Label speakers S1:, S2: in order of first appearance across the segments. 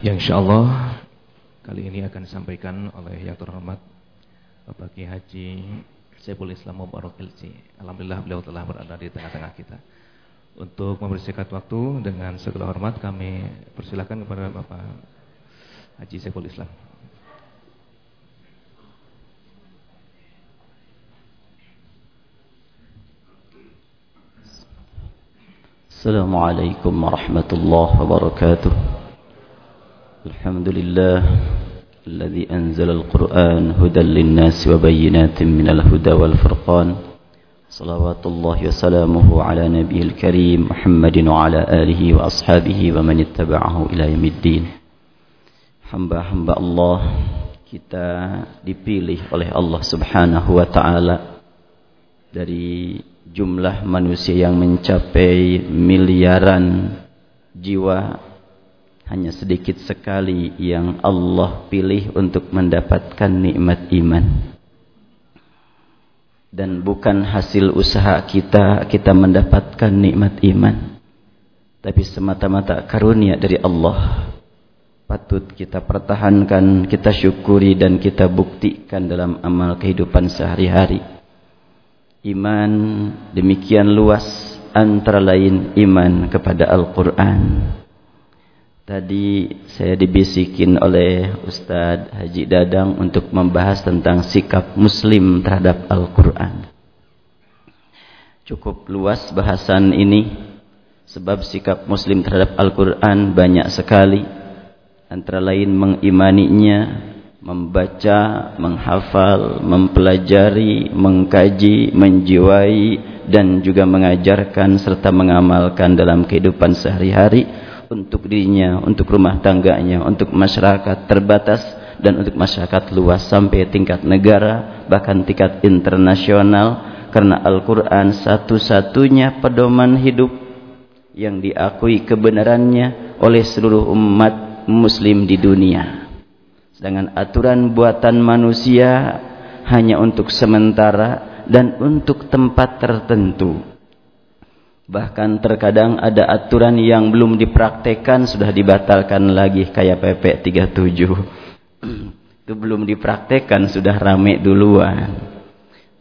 S1: Yang insya Allah kali ini akan disampaikan oleh yang terhormat Bapak Kiai Haji Saiful Islam Mubarak Ilci. Alhamdulillah beliau telah berada di tengah-tengah kita. Untuk membersihkan waktu dengan segala hormat kami persilakan kepada Bapak Haji Saiful Islam.
S2: Assalamualaikum warahmatullahi wabarakatuh. الحمد لله الذي أنزل القرآن هدى للناس وبينات من الهدى والفرقان صلوات الله وسلامه على نبيه الكريم محمد وعلى آله وأصحابه ومن اتبعه إلى يوم الدين hamba-hamba Allah kita dipilih oleh Allah Subhanahu wa taala dari jumlah manusia yang mencapai miliaran jiwa hanya sedikit sekali yang Allah pilih untuk mendapatkan nikmat iman. Dan bukan hasil usaha kita kita mendapatkan nikmat iman. Tapi semata-mata karunia dari Allah. Patut kita pertahankan, kita syukuri dan kita buktikan dalam amal kehidupan sehari-hari. Iman demikian luas antara lain iman kepada Al-Quran Tadi saya dibisikin oleh Ustadz Haji Dadang untuk membahas tentang sikap Muslim terhadap Al-Quran. Cukup luas bahasan ini sebab sikap Muslim terhadap Al-Quran banyak sekali. Antara lain mengimaninya, membaca, menghafal, mempelajari, mengkaji, menjiwai, dan juga mengajarkan serta mengamalkan dalam kehidupan sehari-hari untuk dirinya, untuk rumah tangganya, untuk masyarakat terbatas dan untuk masyarakat luas sampai tingkat negara bahkan tingkat internasional karena Al-Qur'an satu-satunya pedoman hidup yang diakui kebenarannya oleh seluruh umat muslim di dunia. Sedangkan aturan buatan manusia hanya untuk sementara dan untuk tempat tertentu. Bahkan terkadang ada aturan yang belum dipraktekkan sudah dibatalkan lagi kayak PP 37. Itu belum dipraktekkan sudah rame duluan.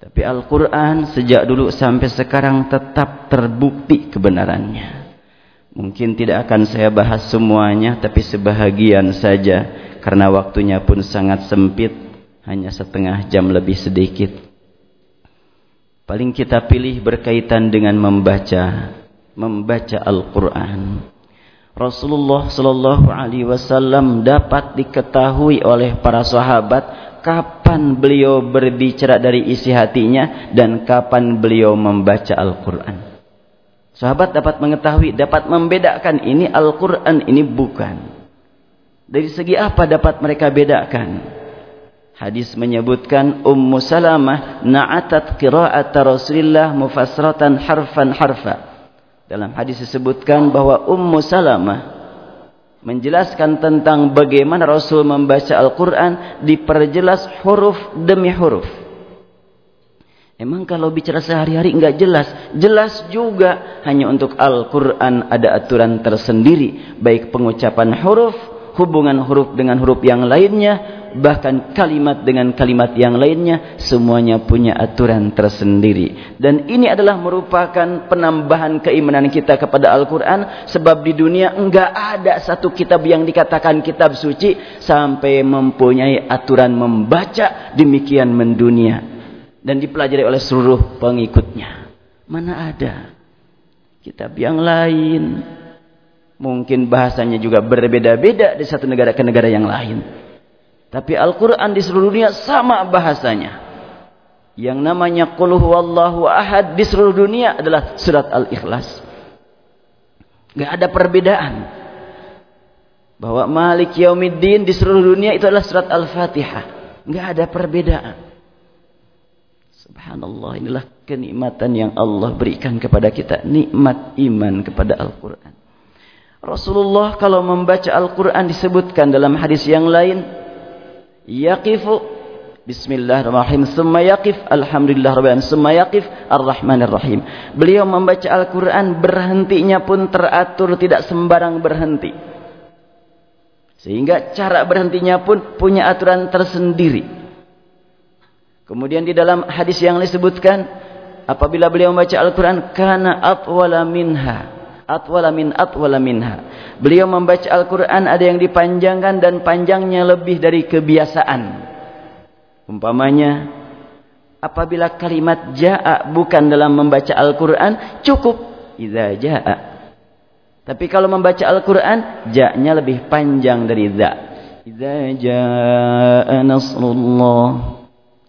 S2: Tapi Al-Quran sejak dulu sampai sekarang tetap terbukti kebenarannya. Mungkin tidak akan saya bahas semuanya tapi sebahagian saja. Karena waktunya pun sangat sempit. Hanya setengah jam lebih sedikit. Paling kita pilih berkaitan dengan membaca membaca Al-Qur'an. Rasulullah sallallahu alaihi wasallam dapat diketahui oleh para sahabat kapan beliau berbicara dari isi hatinya dan kapan beliau membaca Al-Qur'an. Sahabat dapat mengetahui, dapat membedakan ini Al-Qur'an ini bukan. Dari segi apa dapat mereka bedakan? Hadis menyebutkan Ummu Salamah na'atat qira'at Rasulullah mufassratan harfan harfa. Dalam hadis disebutkan bahwa Ummu Salamah menjelaskan tentang bagaimana Rasul membaca Al-Qur'an diperjelas huruf demi huruf. Emang kalau bicara sehari-hari enggak jelas? Jelas juga hanya untuk Al-Qur'an ada aturan tersendiri baik pengucapan huruf, hubungan huruf dengan huruf yang lainnya bahkan kalimat dengan kalimat yang lainnya semuanya punya aturan tersendiri. Dan ini adalah merupakan penambahan keimanan kita kepada Al-Quran sebab di dunia enggak ada satu kitab yang dikatakan kitab suci sampai mempunyai aturan membaca demikian mendunia dan dipelajari oleh seluruh pengikutnya. Mana ada kitab yang lain? Mungkin bahasanya juga berbeda-beda di satu negara ke negara yang lain tapi Al-Quran di seluruh dunia sama bahasanya. Yang namanya Qul huwallahu ahad di seluruh dunia adalah surat Al-Ikhlas. Gak ada perbedaan. Bahwa Malik Yaumiddin di seluruh dunia itu adalah surat Al-Fatihah. Gak ada perbedaan. Subhanallah inilah kenikmatan yang Allah berikan kepada kita. Nikmat iman kepada Al-Quran. Rasulullah kalau membaca Al-Quran disebutkan dalam hadis yang lain yaqifu Bismillahirrahmanirrahim. Summa yaqif alhamdulillah rabbil Summa yaqif arrahmanir rahim. Beliau membaca Al-Qur'an berhentinya pun teratur tidak sembarang berhenti. Sehingga cara berhentinya pun punya aturan tersendiri. Kemudian di dalam hadis yang disebutkan apabila beliau membaca Al-Qur'an kana atwala minha atwala min atwala minha. Beliau membaca Al-Qur'an ada yang dipanjangkan dan panjangnya lebih dari kebiasaan. Umpamanya apabila kalimat jaa bukan dalam membaca Al-Qur'an cukup idza jaa. Tapi kalau membaca Al-Qur'an ja-nya lebih panjang dari za. Idza jaa nasrullah.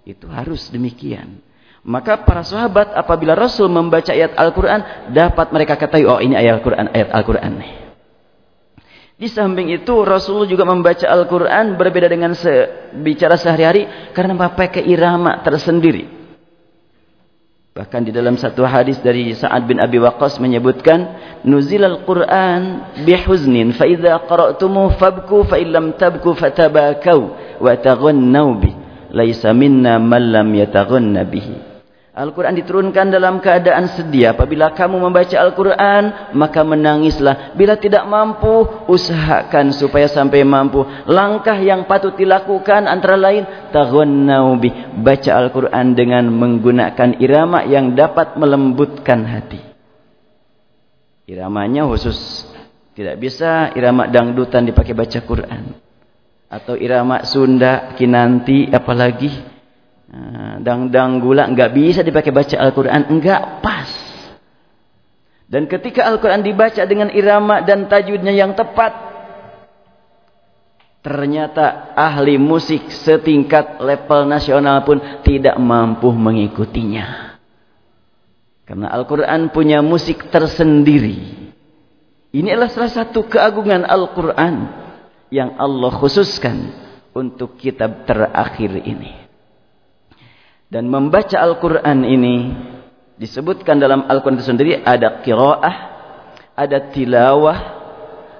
S2: Itu harus demikian. Maka para sahabat apabila Rasul membaca ayat Al-Quran dapat mereka ketahui oh ini ayat Al-Quran ayat Al-Quran Di samping itu Rasul juga membaca Al-Quran berbeda dengan se bicara sehari-hari karena memakai irama tersendiri. Bahkan di dalam satu hadis dari Sa'ad bin Abi Waqqas menyebutkan nuzil al-Quran bihuznin fa idza qara'tumu fabku fa tabku fatabakau wa taghannau bi laisa minna man lam yataghanna bihi Al-Quran diturunkan dalam keadaan sedih. Apabila kamu membaca Al-Quran, maka menangislah. Bila tidak mampu, usahakan supaya sampai mampu. Langkah yang patut dilakukan antara lain, taghannau bih. Baca Al-Quran dengan menggunakan irama yang dapat melembutkan hati. Iramanya khusus. Tidak bisa irama dangdutan dipakai baca Quran. Atau irama Sunda, Kinanti, apalagi. Ah, dang-dang gula enggak bisa dipakai baca Al-Quran. Enggak pas. Dan ketika Al-Quran dibaca dengan irama dan tajwidnya yang tepat. Ternyata ahli musik setingkat level nasional pun tidak mampu mengikutinya. Karena Al-Quran punya musik tersendiri. Ini adalah salah satu keagungan Al-Quran. Yang Allah khususkan untuk kitab terakhir ini. Dan membaca Al-Quran ini disebutkan dalam Al-Quran itu sendiri ada kiraah, ada tilawah,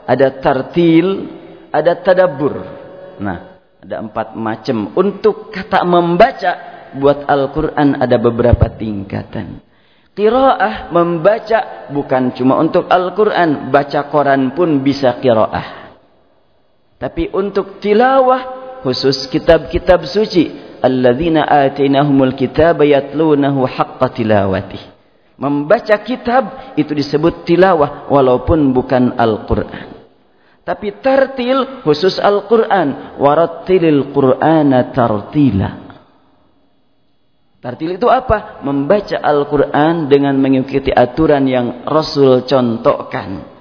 S2: ada tartil, ada tadabur. Nah, ada empat macam. Untuk kata membaca, buat Al-Quran ada beberapa tingkatan. Kiraah membaca bukan cuma untuk Al-Quran, baca Quran pun bisa kiraah. Tapi untuk tilawah, khusus kitab-kitab suci, alladzina atainahumul kitaba yatlunahu haqqa tilawati. Membaca kitab itu disebut tilawah walaupun bukan Al-Qur'an. Tapi tartil khusus Al-Qur'an, warattilil Qur'ana tartila. Tartil itu apa? Membaca Al-Qur'an dengan mengikuti aturan yang Rasul contohkan.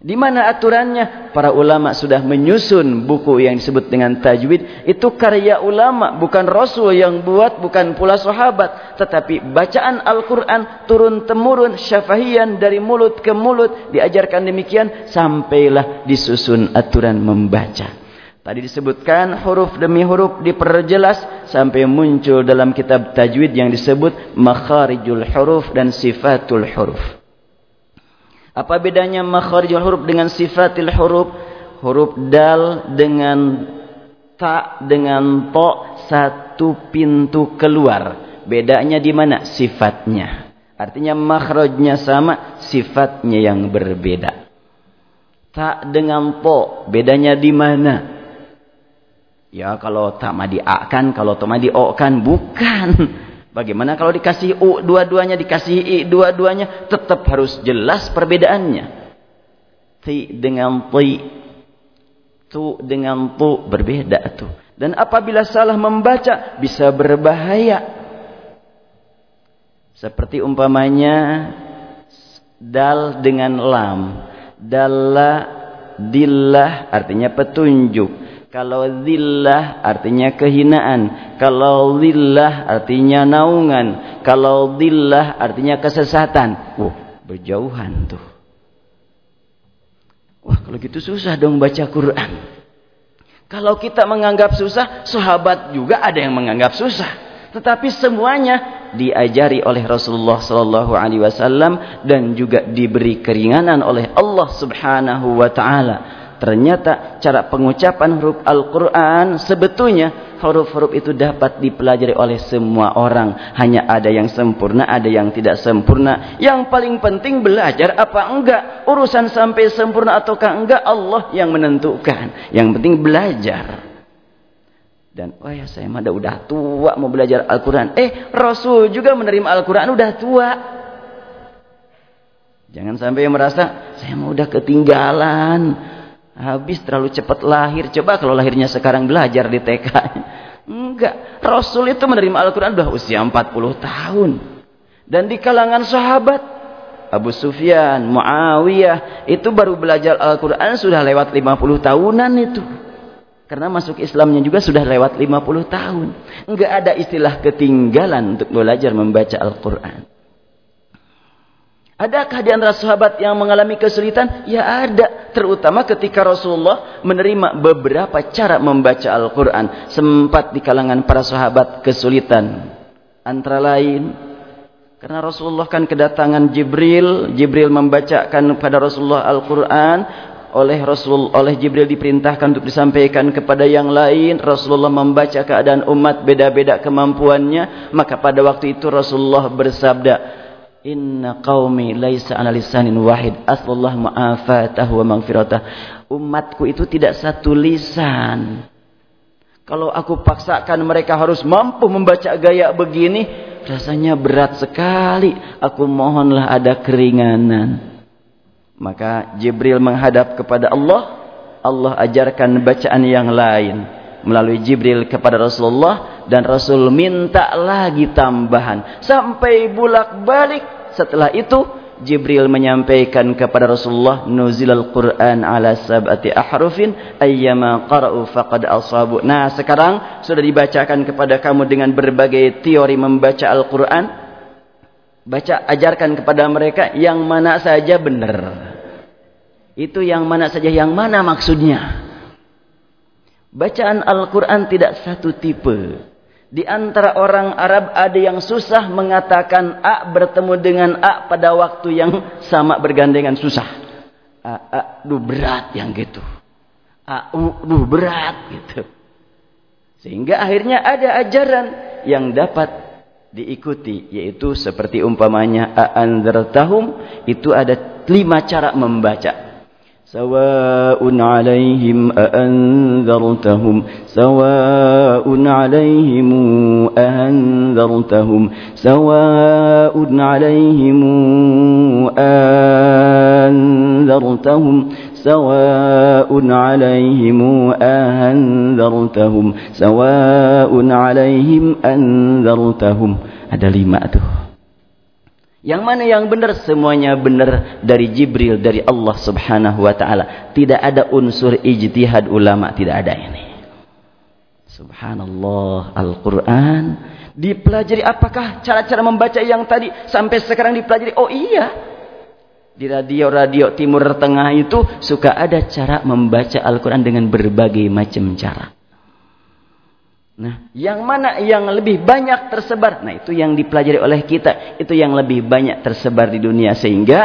S2: Di mana aturannya? Para ulama sudah menyusun buku yang disebut dengan tajwid. Itu karya ulama, bukan rasul yang buat, bukan pula sahabat. Tetapi bacaan Al-Quran turun-temurun syafahian dari mulut ke mulut. Diajarkan demikian sampailah disusun aturan membaca. Tadi disebutkan huruf demi huruf diperjelas sampai muncul dalam kitab tajwid yang disebut makharijul huruf dan sifatul huruf. Apa bedanya makharijul huruf dengan sifatil huruf? Huruf dal dengan ta dengan to satu pintu keluar. Bedanya di mana? Sifatnya. Artinya makhrajnya sama, sifatnya yang berbeda. Ta dengan to, bedanya di mana? Ya kalau ta ma di a kan, kalau to ma di o kan, bukan. Bagaimana kalau dikasih U dua-duanya, dikasih I dua-duanya, tetap harus jelas perbedaannya. Ti dengan ti, tu dengan tu berbeda tuh. Dan apabila salah membaca bisa berbahaya. Seperti umpamanya dal dengan lam. Dalla dillah artinya petunjuk. Kalau zillah artinya kehinaan. Kalau zillah artinya naungan. Kalau zillah artinya kesesatan. Oh, berjauhan tuh. Wah, kalau gitu susah dong baca Quran. Kalau kita menganggap susah, sahabat juga ada yang menganggap susah. Tetapi semuanya diajari oleh Rasulullah sallallahu alaihi wasallam dan juga diberi keringanan oleh Allah Subhanahu wa taala ternyata cara pengucapan huruf Al-Quran sebetulnya huruf-huruf itu dapat dipelajari oleh semua orang. Hanya ada yang sempurna, ada yang tidak sempurna. Yang paling penting belajar apa enggak. Urusan sampai sempurna ataukah enggak Allah yang menentukan. Yang penting belajar. Dan oh ya saya mah udah tua mau belajar Al-Quran. Eh Rasul juga menerima Al-Quran udah tua. Jangan sampai merasa saya mau udah ketinggalan. Habis terlalu cepat lahir. Coba kalau lahirnya sekarang belajar di TK. Enggak. Rasul itu menerima Al-Quran udah usia 40 tahun. Dan di kalangan sahabat. Abu Sufyan, Muawiyah. Itu baru belajar Al-Quran sudah lewat 50 tahunan itu. Karena masuk Islamnya juga sudah lewat 50 tahun. Enggak ada istilah ketinggalan untuk belajar membaca Al-Quran. Adakah di antara sahabat yang mengalami kesulitan? Ya ada. Terutama ketika Rasulullah menerima beberapa cara membaca Al-Quran. Sempat di kalangan para sahabat kesulitan. Antara lain. Karena Rasulullah kan kedatangan Jibril. Jibril membacakan kepada Rasulullah Al-Quran. Oleh Rasul, oleh Jibril diperintahkan untuk disampaikan kepada yang lain. Rasulullah membaca keadaan umat beda-beda kemampuannya. Maka pada waktu itu Rasulullah bersabda. Inna qaumi laisa ala lisanin wahid asallah ma'afatahu wa maghfiratah. Umatku itu tidak satu lisan. Kalau aku paksakan mereka harus mampu membaca gaya begini, rasanya berat sekali. Aku mohonlah ada keringanan. Maka Jibril menghadap kepada Allah. Allah ajarkan bacaan yang lain melalui Jibril kepada Rasulullah dan Rasul minta lagi tambahan sampai bulak-balik setelah itu Jibril menyampaikan kepada Rasulullah nuzilal Quran ala sab'ati ahrufin ayyama qara'u faqad asabu. Nah, sekarang sudah dibacakan kepada kamu dengan berbagai teori membaca Al-Qur'an. Baca ajarkan kepada mereka yang mana saja benar. Itu yang mana saja yang mana maksudnya. Bacaan Al-Quran tidak satu tipe. Di antara orang Arab ada yang susah mengatakan A bertemu dengan A pada waktu yang sama bergandengan susah. A, A, duh berat yang gitu. A, U, duh berat gitu. Sehingga akhirnya ada ajaran yang dapat diikuti. Yaitu seperti umpamanya A anzartahum itu ada lima cara membaca. سواء عليهم أأنذرتهم سواء عليهم أأنذرتهم سواء عليهم أأنذرتهم سواء عليهم أأنذرتهم سواء عليهم أنذرتهم ada lima tuh Yang mana yang benar? Semuanya benar dari Jibril, dari Allah subhanahu wa ta'ala. Tidak ada unsur ijtihad ulama. Tidak ada ini. Subhanallah. Al-Quran. Dipelajari apakah cara-cara membaca yang tadi sampai sekarang dipelajari? Oh iya. Di radio-radio Timur Tengah itu suka ada cara membaca Al-Quran dengan berbagai macam cara. Nah, yang mana yang lebih banyak tersebar? Nah, itu yang dipelajari oleh kita. Itu yang lebih banyak tersebar di dunia. Sehingga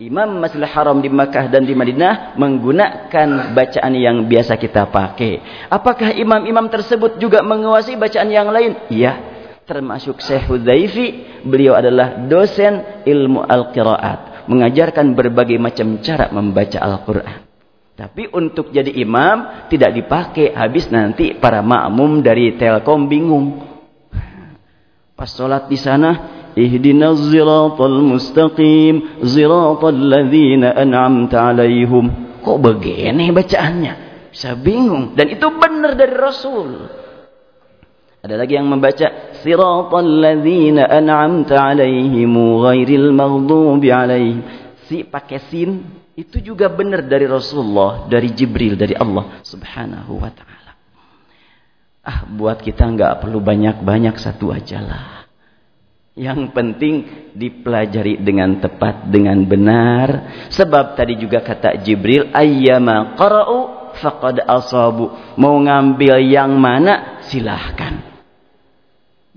S2: Imam Masjidil Haram di Makkah dan di Madinah menggunakan bacaan yang biasa kita pakai. Apakah imam-imam tersebut juga menguasai bacaan yang lain? Iya. Termasuk Syekh Hudzaifi, beliau adalah dosen ilmu Al-Qiraat, mengajarkan berbagai macam cara membaca Al-Qur'an. Tapi untuk jadi imam tidak dipakai. Habis nanti para makmum dari Telkom bingung. Pas sholat di sana. Ihdinas ziratal mustaqim. Ziratal ladhina an'amta alaihum. Kok begini bacaannya? Saya bingung. Dan itu benar dari Rasul. Ada lagi yang membaca. Siratal ladhina an'amta alaihimu ghairil maghdubi alaihim. Si pakai sin itu juga benar dari Rasulullah, dari Jibril, dari Allah subhanahu wa ta'ala. Ah, buat kita nggak perlu banyak-banyak satu aja lah. Yang penting dipelajari dengan tepat, dengan benar. Sebab tadi juga kata Jibril, ayyama qara'u faqad asabu. Mau ngambil yang mana, silahkan.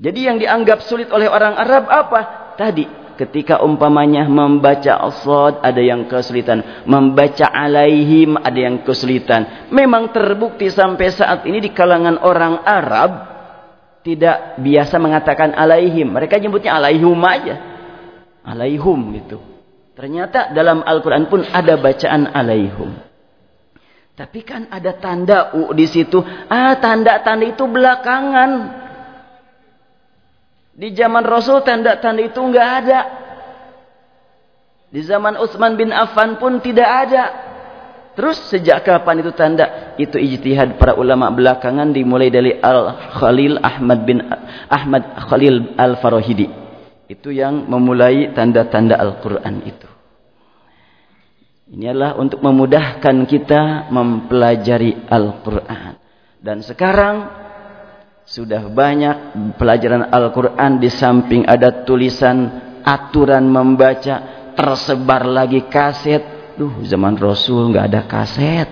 S2: Jadi yang dianggap sulit oleh orang Arab apa? Tadi ketika umpamanya membaca asad ada yang kesulitan, membaca alaihim ada yang kesulitan. Memang terbukti sampai saat ini di kalangan orang Arab tidak biasa mengatakan alaihim. Mereka nyebutnya alaihum aja. Alaihum gitu. Ternyata dalam Al-Quran pun ada bacaan alaihum. Tapi kan ada tanda u di situ. Ah, tanda-tanda itu belakangan. Di zaman Rasul tanda-tanda itu enggak ada. Di zaman Utsman bin Affan pun tidak ada. Terus sejak kapan itu tanda? Itu ijtihad para ulama belakangan dimulai dari Al-Khalil Ahmad bin Ahmad Khalil Al-Farahidi. Itu yang memulai tanda-tanda Al-Quran itu. Ini adalah untuk memudahkan kita mempelajari Al-Quran. Dan sekarang sudah banyak pelajaran Al-Quran di samping ada tulisan aturan membaca tersebar lagi kaset. Duh zaman Rasul nggak ada kaset.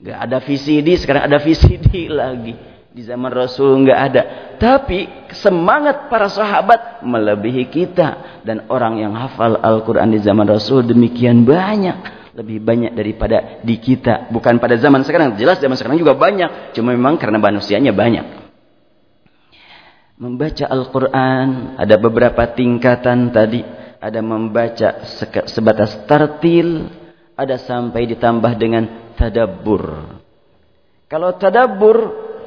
S2: Nggak ada VCD sekarang ada VCD lagi. Di zaman Rasul nggak ada. Tapi semangat para sahabat melebihi kita. Dan orang yang hafal Al-Quran di zaman Rasul demikian banyak lebih banyak daripada di kita. Bukan pada zaman sekarang. Jelas zaman sekarang juga banyak. Cuma memang karena manusianya banyak. Membaca Al-Quran. Ada beberapa tingkatan tadi. Ada membaca sebatas tartil. Ada sampai ditambah dengan tadabbur. Kalau tadabbur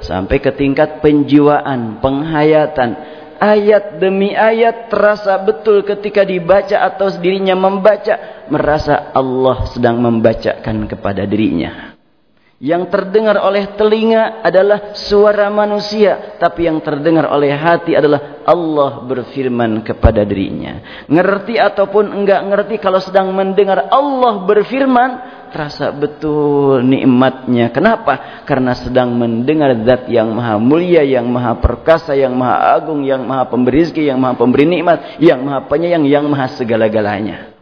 S2: sampai ke tingkat penjiwaan, penghayatan ayat demi ayat terasa betul ketika dibaca atau dirinya membaca merasa Allah sedang membacakan kepada dirinya. Yang terdengar oleh telinga adalah suara manusia tapi yang terdengar oleh hati adalah Allah berfirman kepada dirinya. Ngerti ataupun enggak ngerti kalau sedang mendengar Allah berfirman terasa betul nikmatnya. Kenapa? Karena sedang mendengar zat yang maha mulia, yang maha perkasa, yang maha agung, yang maha pemberi rezeki, yang maha pemberi nikmat, yang maha penyayang, yang maha segala-galanya.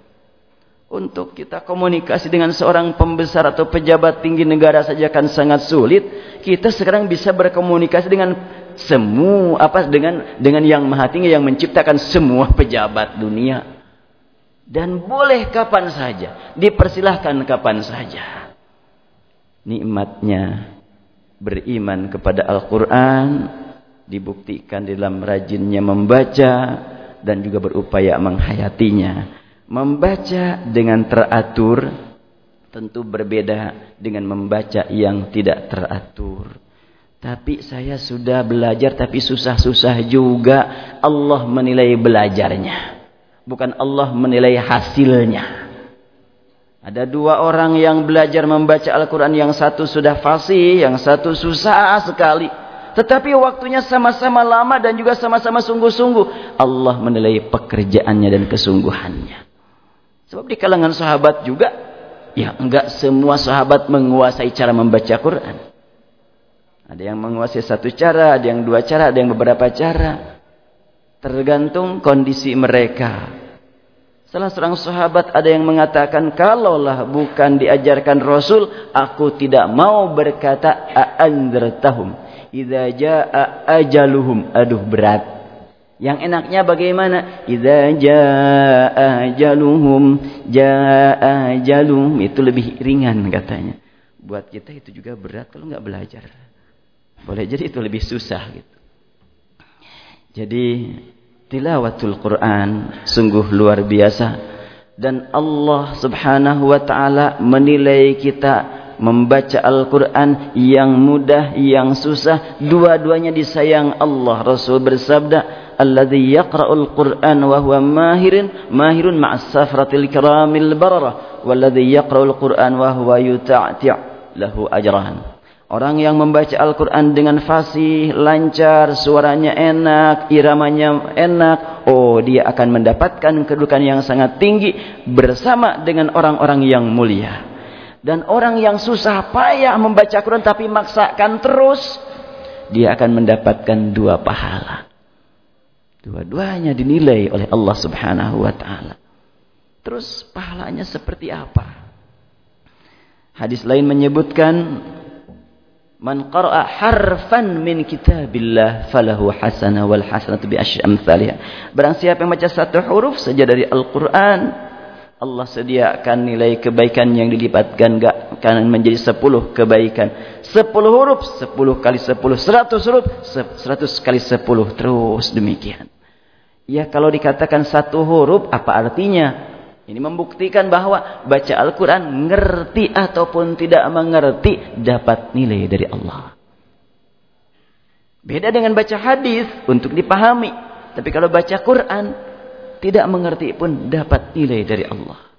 S2: Untuk kita komunikasi dengan seorang pembesar atau pejabat tinggi negara saja kan sangat sulit. Kita sekarang bisa berkomunikasi dengan semua apa dengan dengan yang maha tinggi yang menciptakan semua pejabat dunia dan boleh kapan saja, dipersilahkan kapan saja. Nikmatnya beriman kepada Al-Quran dibuktikan dalam rajinnya membaca dan juga berupaya menghayatinya. Membaca dengan teratur tentu berbeda dengan membaca yang tidak teratur. Tapi saya sudah belajar tapi susah-susah juga Allah menilai belajarnya bukan Allah menilai hasilnya. Ada dua orang yang belajar membaca Al-Quran. Yang satu sudah fasih, yang satu susah sekali. Tetapi waktunya sama-sama lama dan juga sama-sama sungguh-sungguh. Allah menilai pekerjaannya dan kesungguhannya. Sebab di kalangan sahabat juga. Ya enggak semua sahabat menguasai cara membaca Quran. Ada yang menguasai satu cara, ada yang dua cara, ada yang beberapa cara. Tergantung kondisi mereka. Salah seorang sahabat ada yang mengatakan, kalaulah bukan diajarkan Rasul, aku tidak mau berkata a'anzartahum idza jaa ajaluhum. Aduh berat. Yang enaknya bagaimana? Idza jaa ajaluhum, jaa ajaluhum itu lebih ringan katanya. Buat kita itu juga berat kalau nggak belajar. Boleh jadi itu lebih susah gitu. Jadi tilawatul Quran sungguh luar biasa dan Allah Subhanahu wa taala menilai kita membaca Al-Quran yang mudah, yang susah, dua-duanya disayang Allah. Rasul bersabda, "Alladzi yaqra'ul Qur'an wa huwa mahirin, mahirun ma'as safratil kiramil bararah, walladzi yaqra'ul Qur'an wa huwa yuta'ti' lahu ajran." Orang yang membaca Al-Quran dengan fasih, lancar, suaranya enak, iramanya enak. Oh, dia akan mendapatkan kedudukan yang sangat tinggi bersama dengan orang-orang yang mulia. Dan orang yang susah payah membaca Al-Quran tapi maksakan terus. Dia akan mendapatkan dua pahala. Dua-duanya dinilai oleh Allah subhanahu wa ta'ala. Terus pahalanya seperti apa? Hadis lain menyebutkan Man qara'a harfan min kitabillah falahu hasanah wal hasanatu bi asyri amsalha. Barang siapa yang baca satu huruf saja dari Al-Qur'an, Allah sediakan nilai kebaikan yang dilipatkan kanan menjadi sepuluh kebaikan. Sepuluh huruf, sepuluh kali sepuluh, seratus huruf, seratus kali sepuluh. Terus demikian. Ya kalau dikatakan satu huruf, apa artinya? Ini membuktikan bahwa baca Al-Quran ngerti ataupun tidak mengerti dapat nilai dari Allah. Beda dengan baca hadis untuk dipahami. Tapi kalau baca Quran tidak mengerti pun dapat nilai dari Allah.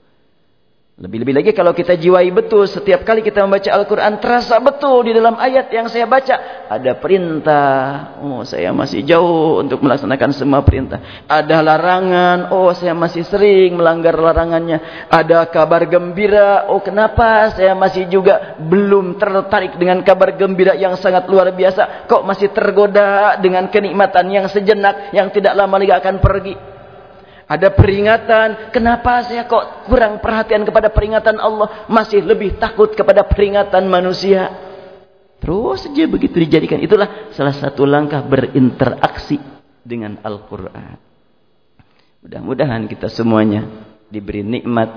S2: Lebih-lebih lagi kalau kita jiwai betul setiap kali kita membaca Al-Quran terasa betul di dalam ayat yang saya baca. Ada perintah. Oh saya masih jauh untuk melaksanakan semua perintah. Ada larangan. Oh saya masih sering melanggar larangannya. Ada kabar gembira. Oh kenapa saya masih juga belum tertarik dengan kabar gembira yang sangat luar biasa. Kok masih tergoda dengan kenikmatan yang sejenak yang tidak lama lagi akan pergi. Ada peringatan. Kenapa saya kok kurang perhatian kepada peringatan Allah. Masih lebih takut kepada peringatan manusia. Terus saja begitu dijadikan. Itulah salah satu langkah berinteraksi dengan Al-Quran. Mudah-mudahan kita semuanya diberi nikmat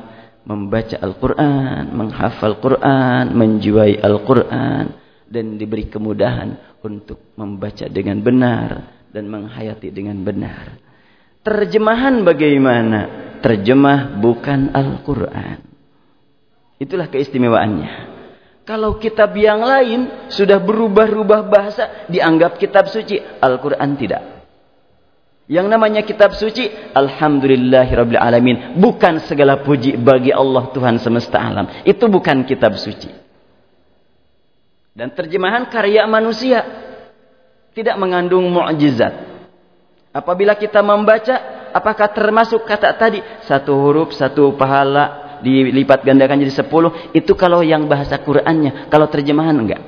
S2: membaca Al-Quran, menghafal Quran, menjiwai Al-Quran. Dan diberi kemudahan untuk membaca dengan benar dan menghayati dengan benar. Terjemahan bagaimana? Terjemah bukan Al-Quran. Itulah keistimewaannya. Kalau kitab yang lain sudah berubah-ubah bahasa, dianggap kitab suci. Al-Quran tidak. Yang namanya kitab suci, Alhamdulillahirrabbilalamin. Bukan segala puji bagi Allah Tuhan semesta alam. Itu bukan kitab suci. Dan terjemahan karya manusia. Tidak mengandung mu'jizat. Apabila kita membaca, apakah termasuk kata tadi satu huruf, satu pahala dilipat gandakan jadi sepuluh? Itu kalau yang bahasa Qur'annya. Kalau terjemahan enggak.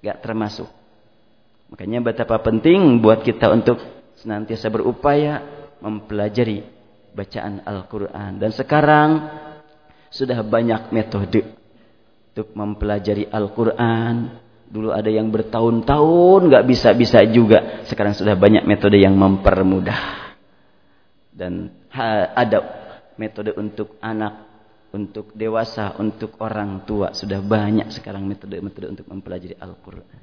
S2: Enggak termasuk. Makanya betapa penting buat kita untuk senantiasa berupaya mempelajari bacaan Al-Quran. Dan sekarang sudah banyak metode untuk mempelajari Al-Quran Dulu ada yang bertahun-tahun nggak bisa-bisa juga. Sekarang sudah banyak metode yang mempermudah. Dan ada metode untuk anak, untuk dewasa, untuk orang tua. Sudah banyak sekarang metode-metode untuk mempelajari Al-Quran.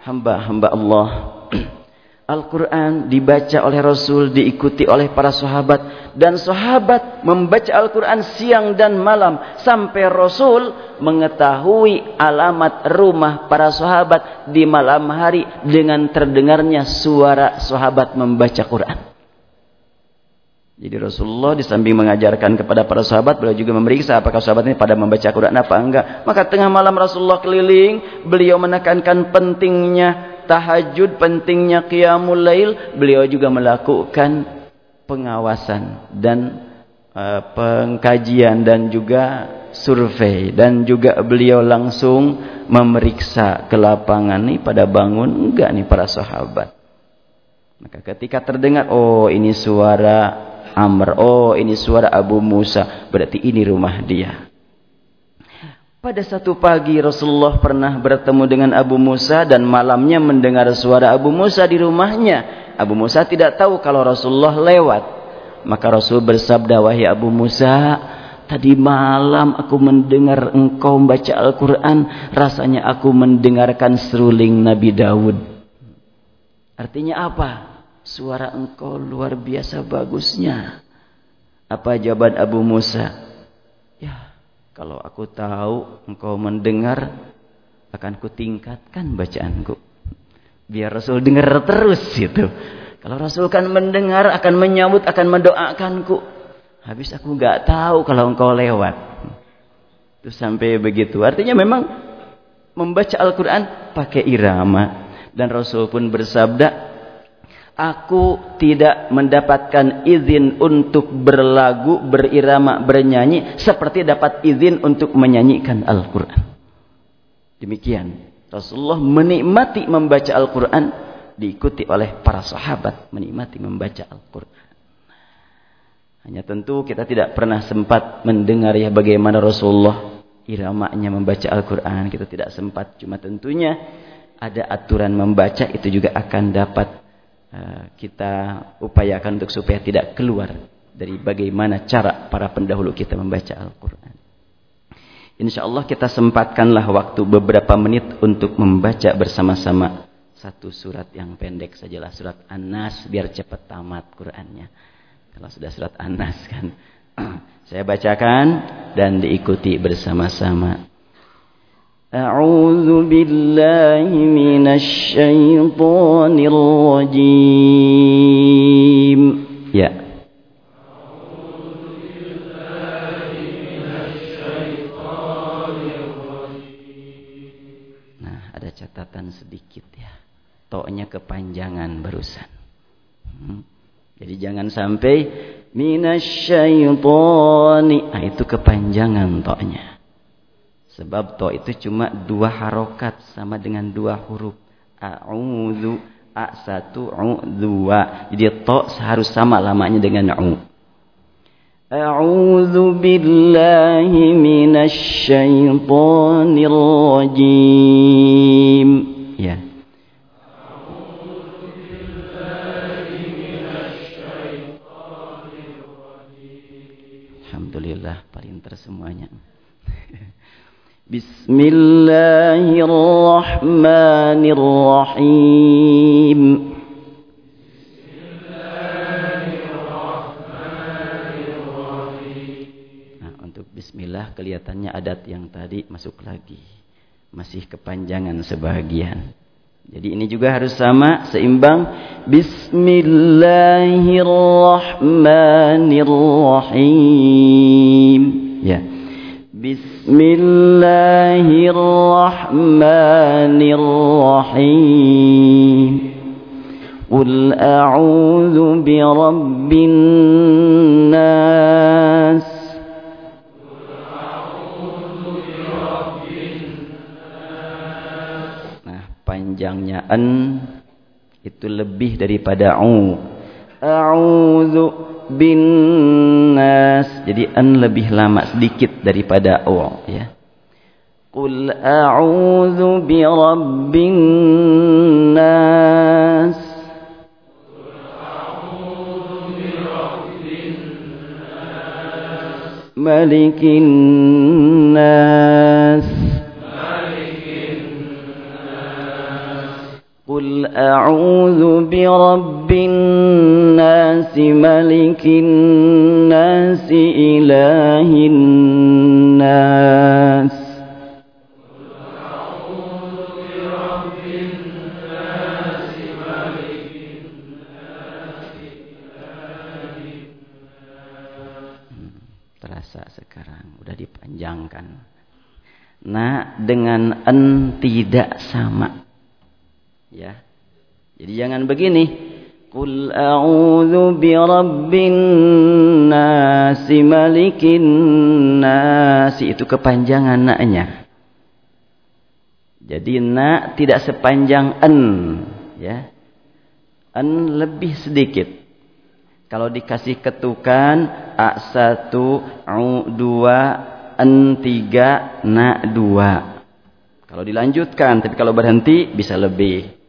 S2: Hamba-hamba Allah Al-Quran dibaca oleh Rasul, diikuti oleh para sahabat. Dan sahabat membaca Al-Quran siang dan malam. Sampai Rasul mengetahui alamat rumah para sahabat di malam hari. Dengan terdengarnya suara sahabat membaca Quran. Jadi Rasulullah di samping mengajarkan kepada para sahabat, beliau juga memeriksa apakah sahabat ini pada membaca Quran apa enggak. Maka tengah malam Rasulullah keliling, beliau menekankan pentingnya tahajud, pentingnya qiyamul lail, beliau juga melakukan pengawasan dan uh, pengkajian dan juga survei dan juga beliau langsung memeriksa ke lapangan nih pada bangun enggak nih para sahabat. Maka ketika terdengar oh ini suara Amr, oh ini suara Abu Musa, berarti ini rumah dia. Pada satu pagi Rasulullah pernah bertemu dengan Abu Musa dan malamnya mendengar suara Abu Musa di rumahnya. Abu Musa tidak tahu kalau Rasulullah lewat. Maka Rasul bersabda, wahai Abu Musa, tadi malam aku mendengar engkau membaca Al-Quran. Rasanya aku mendengarkan seruling Nabi Dawud. Artinya apa? Suara engkau luar biasa bagusnya. Apa jawaban Abu Musa? Ya, kalau aku tahu engkau mendengar, akan kutingkatkan bacaanku. Biar Rasul dengar terus itu. Kalau Rasul kan mendengar, akan menyambut, akan mendoakanku. Habis aku nggak tahu kalau engkau lewat. Itu sampai begitu. Artinya memang membaca Al-Quran pakai irama. Dan Rasul pun bersabda, Aku tidak mendapatkan izin untuk berlagu, berirama, bernyanyi seperti dapat izin untuk menyanyikan Al-Quran. Demikian. Rasulullah menikmati membaca Al-Quran diikuti oleh para sahabat menikmati membaca Al-Quran. Hanya tentu kita tidak pernah sempat mendengar ya bagaimana Rasulullah iramanya membaca Al-Quran kita tidak sempat cuma tentunya ada aturan membaca itu juga akan dapat kita upayakan untuk supaya tidak keluar dari bagaimana cara para pendahulu kita membaca Al-Quran. Insya Allah kita sempatkanlah waktu beberapa menit untuk membaca bersama-sama satu surat yang pendek sajalah surat An-Nas biar cepat tamat Qurannya. Kalau sudah surat An-Nas kan. Saya bacakan dan diikuti bersama-sama. A'udzu billahi minasy syaithanir rajim. Ya. Nah, ada catatan sedikit ya. Toknya kepanjangan barusan. Hmm. Jadi jangan sampai minasyaitani. Nah, itu kepanjangan toknya. Sebab to itu cuma dua harokat sama dengan dua huruf. A'udhu. A satu, U dua. Jadi to harus sama lamanya dengan U. A'udhu billahi minasyaitanir rajim. Ya. Alhamdulillah Bismillahirrahmanirrahim. Nah, untuk bismillah kelihatannya adat yang tadi masuk lagi. Masih kepanjangan sebagian. Jadi ini juga harus sama, seimbang. Bismillahirrahmanirrahim. Ya. Bismillahirrahmanirrahim. Qul a'udzu birabbin nas. panjangnya an itu lebih daripada u. A'udzu bin nas. Jadi an lebih lama sedikit daripada u ya. Qul a'udzu bi rabbin nas. Malikin nas. قل أعوذ برب الناس ملك الناس إله الناس terasa sekarang udah dipanjangkan nah dengan en tidak sama Ya. Jadi jangan begini. Qul a'udzu birabbin nasi malikin nasi itu kepanjangan naknya. Jadi nak tidak sepanjang en, ya. En lebih sedikit. Kalau dikasih ketukan a1, u2, n3, na2. Kalau dilanjutkan, tapi kalau berhenti bisa lebih.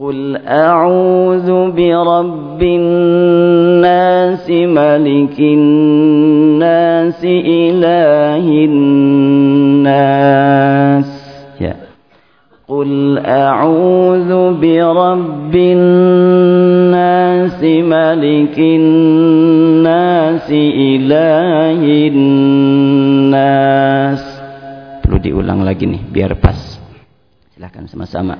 S2: قل أعوذ برب الناس ملك الناس إله الناس ya. قل أعوذ برب الناس ملك الناس إله الناس perlu diulang lagi nih biar pas silahkan sama-sama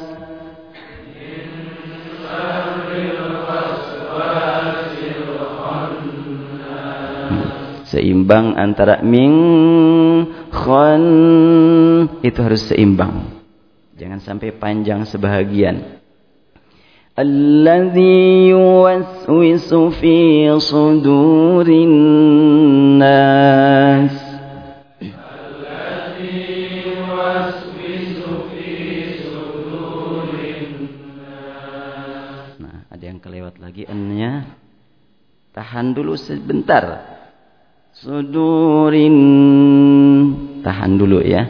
S2: seimbang antara ming khon itu harus seimbang jangan sampai panjang sebahagian alladzi yuwaswisu fi sudurin nas Nah, ada yang kelewat lagi ennya. Tahan dulu sebentar. Sudurin. Tahan dulu ya.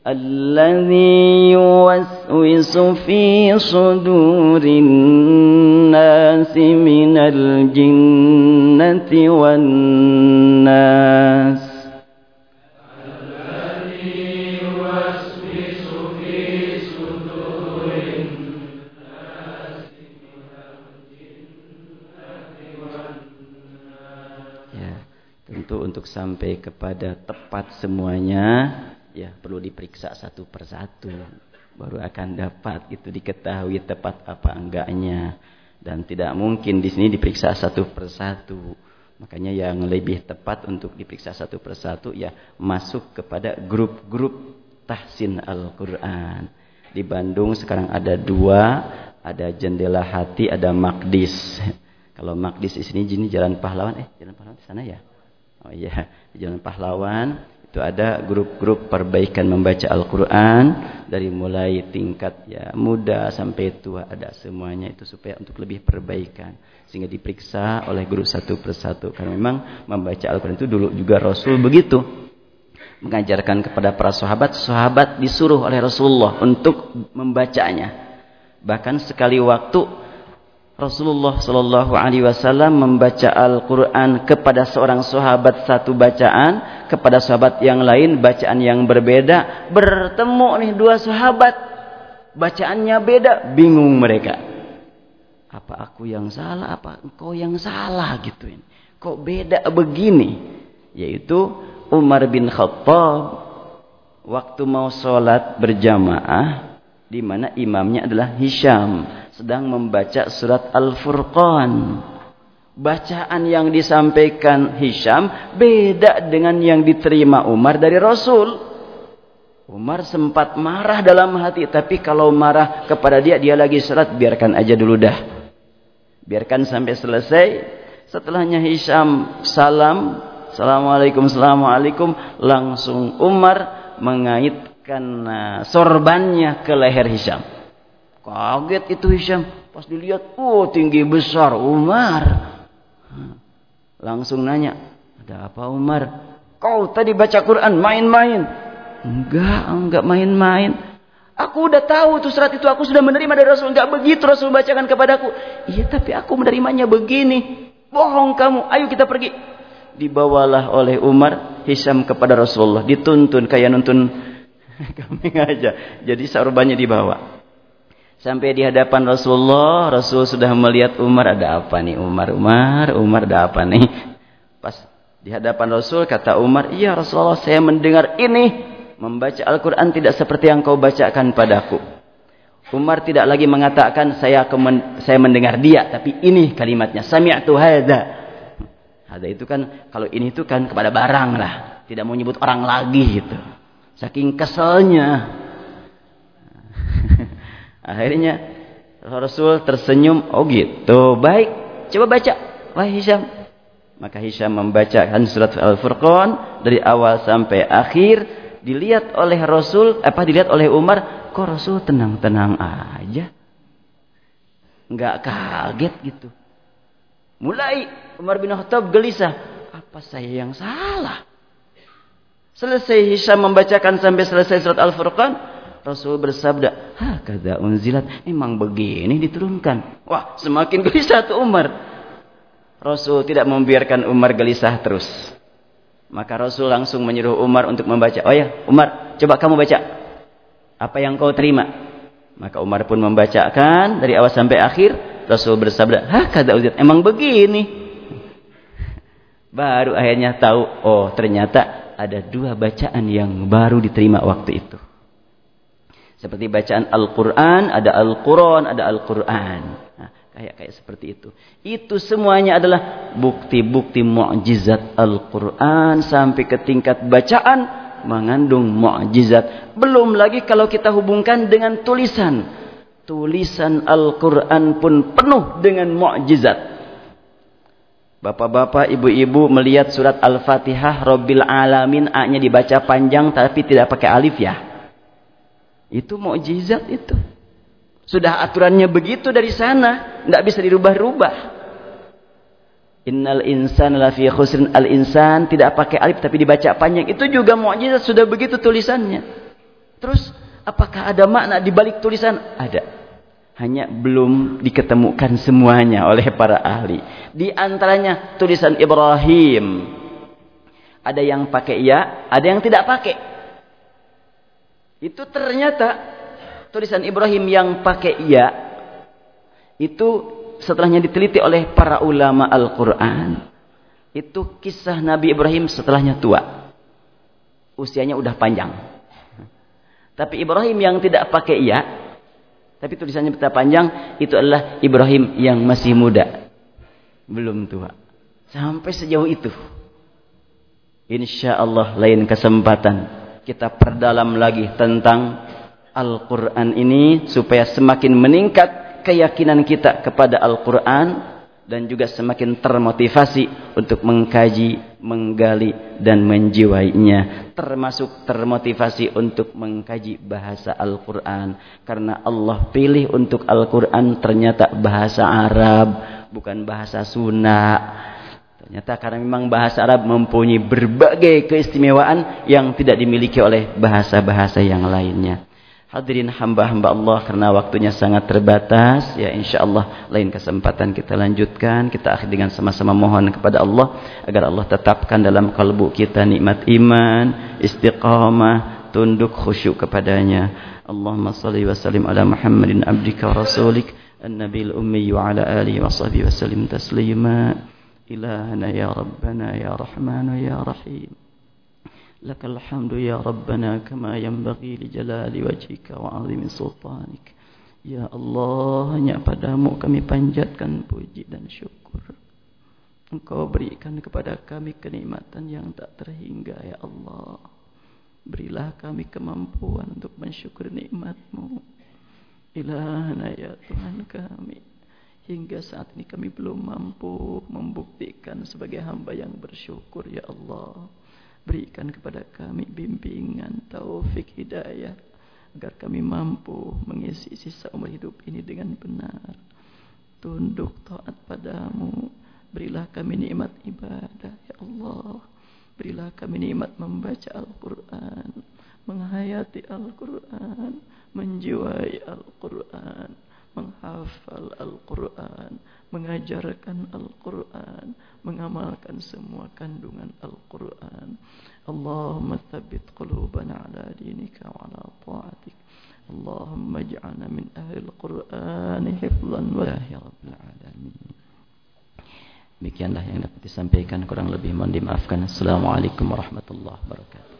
S2: الذي يوسوس في صدور الناس من الجنة والناس sampai kepada tepat semuanya ya perlu diperiksa satu persatu baru akan dapat itu diketahui tepat apa enggaknya. Dan tidak mungkin di sini diperiksa satu persatu. Makanya yang lebih tepat untuk diperiksa satu persatu ya masuk kepada grup-grup tahsin Al-Quran. Di Bandung sekarang ada dua ada jendela hati ada makdis. Kalau makdis di sini jalan pahlawan eh jalan pahlawan di sana ya oh iya jalan pahlawan itu ada grup-grup perbaikan membaca Al-Quran dari mulai tingkat ya muda sampai tua ada semuanya itu supaya untuk lebih perbaikan. Sehingga diperiksa oleh guru satu persatu. Karena memang membaca Al-Quran itu dulu juga Rasul begitu. Mengajarkan kepada para sahabat sahabat disuruh oleh Rasulullah untuk membacanya. Bahkan sekali waktu Rasulullah Shallallahu Alaihi Wasallam membaca Al-Quran kepada seorang sahabat satu bacaan, kepada sahabat yang lain bacaan yang berbeda. Bertemu nih dua sahabat, bacaannya beda, bingung mereka. Apa aku yang salah? Apa engkau yang salah gitu ini? Kok beda begini? Yaitu Umar bin Khattab waktu mau sholat berjamaah, di mana imamnya adalah Hisham sedang membaca surat Al-Furqan. Bacaan yang disampaikan Hisham beda dengan yang diterima Umar dari Rasul. Umar sempat marah dalam hati, tapi kalau marah kepada dia, dia lagi surat, biarkan aja dulu dah. Biarkan sampai selesai. Setelahnya Hisham salam, Assalamualaikum, Assalamualaikum. Langsung Umar mengaitkan uh, sorbannya ke leher Hisham. Kaget itu Hisham. Pas dilihat, oh tinggi besar Umar. Langsung nanya, ada apa Umar? Kau tadi baca Quran main-main. Enggak, enggak main-main. Aku udah tahu tuh surat itu aku sudah menerima dari Rasul. Enggak begitu Rasul bacakan kepadaku. Iya tapi aku menerimanya begini. Bohong kamu. Ayo kita pergi. Dibawalah oleh Umar Hisham kepada Rasulullah. Dituntun kayak nuntun kami aja. Jadi sarbannya dibawa. Sampai di hadapan Rasulullah, Rasul sudah melihat Umar ada apa nih Umar, Umar, Umar ada apa nih? Pas di hadapan Rasul kata Umar, "Iya Rasulullah, saya mendengar ini membaca Al-Qur'an tidak seperti yang kau bacakan padaku." Umar tidak lagi mengatakan saya saya mendengar dia, tapi ini kalimatnya, sami'tu hadza. Hadza itu kan kalau ini itu kan kepada barang lah, tidak mau nyebut orang lagi gitu. Saking keselnya. Akhirnya Rasul tersenyum, oh gitu, baik, coba baca. Wah Hisham. Maka Hisham membacakan surat Al-Furqan dari awal sampai akhir. Dilihat oleh Rasul, apa dilihat oleh Umar, kok Rasul tenang-tenang aja. Enggak kaget gitu. Mulai Umar bin Khattab gelisah. Apa saya yang salah? Selesai Hisham membacakan sampai selesai surat Al-Furqan. Rasul bersabda, "Hakadza unzilat." Memang begini diturunkan. Wah, semakin gelisah tuh Umar. Rasul tidak membiarkan Umar gelisah terus. Maka Rasul langsung menyuruh Umar untuk membaca. Oh ya, Umar, coba kamu baca. Apa yang kau terima? Maka Umar pun membacakan dari awal sampai akhir. Rasul bersabda, "Hakadza unzilat." Emang begini. Baru akhirnya tahu, oh ternyata ada dua bacaan yang baru diterima waktu itu. Seperti bacaan Al-Quran, ada Al-Quran, ada Al-Quran. Nah, kayak kayak seperti itu. Itu semuanya adalah bukti-bukti mukjizat Al-Quran sampai ke tingkat bacaan mengandung mukjizat. Belum lagi kalau kita hubungkan dengan tulisan. tulisan Al-Quran pun penuh dengan mukjizat. Bapak-bapak, ibu-ibu melihat surat Al-Fatihah Rabbil Alamin A-nya dibaca panjang tapi tidak pakai alif ya. Itu mukjizat itu. Sudah aturannya begitu dari sana, tidak bisa dirubah-rubah. Innal insan lafi khusrin al insan tidak pakai alif tapi dibaca panjang. Itu juga mukjizat sudah begitu tulisannya. Terus apakah ada makna di balik tulisan? Ada hanya belum diketemukan semuanya oleh para ahli. Di antaranya tulisan Ibrahim. Ada yang pakai ya, ada yang tidak pakai. Itu ternyata tulisan Ibrahim yang pakai ya itu setelahnya diteliti oleh para ulama Al-Qur'an. Itu kisah Nabi Ibrahim setelahnya tua. Usianya udah panjang. Tapi Ibrahim yang tidak pakai ya tapi tulisannya peta panjang itu adalah Ibrahim yang masih muda. Belum tua. Sampai sejauh itu. Insya Allah lain kesempatan kita perdalam lagi tentang Al-Quran ini supaya semakin meningkat keyakinan kita kepada Al-Quran dan juga semakin termotivasi untuk mengkaji, menggali dan menjiwainya. Termasuk termotivasi untuk mengkaji bahasa Al-Quran. Karena Allah pilih untuk Al-Quran ternyata bahasa Arab, bukan bahasa Sunda. Ternyata karena memang bahasa Arab mempunyai berbagai keistimewaan yang tidak dimiliki oleh bahasa-bahasa yang lainnya. Hadirin hamba-hamba Allah karena waktunya sangat terbatas ya insyaallah lain kesempatan kita lanjutkan kita akhir dengan sama-sama mohon kepada Allah agar Allah tetapkan dalam kalbu kita nikmat iman istiqamah tunduk khusyuk kepadanya Allahumma salli wa sallim ala Muhammadin abdika wa rasulik an-nabil ummi ala alihi wa taslima ilahana ya rabbana ya rahmanu ya rahim لك الحمد يا ربنا كما ينبغي لجلال وجهك وعظيم سلطانك Ya Allah, hanya padamu kami panjatkan puji dan syukur. Engkau berikan kepada kami kenikmatan yang tak terhingga, Ya Allah. Berilah kami kemampuan untuk mensyukur nikmatmu. Ilahana ya Tuhan kami. Hingga saat ini kami belum mampu membuktikan sebagai hamba yang bersyukur, Ya Allah. Berikan kepada kami bimbingan, taufik, hidayah. Agar kami mampu mengisi sisa umur hidup ini dengan benar. Tunduk taat padamu. Berilah kami nikmat ibadah, Ya Allah. Berilah kami nikmat membaca Al-Quran. Menghayati Al-Quran. Menjiwai Al-Quran. Menghafal Al-Quran. Mengajarkan Al-Quran mengamalkan semua kandungan Al-Quran. Allahumma thabbit qulubana ala dinika wa ala ta'atik. Allahumma ij'alna min ahli Al-Quran hifzan wa ya rabbil alamin. Demikianlah yang dapat disampaikan kurang lebih mohon dimaafkan. Assalamualaikum warahmatullahi wabarakatuh.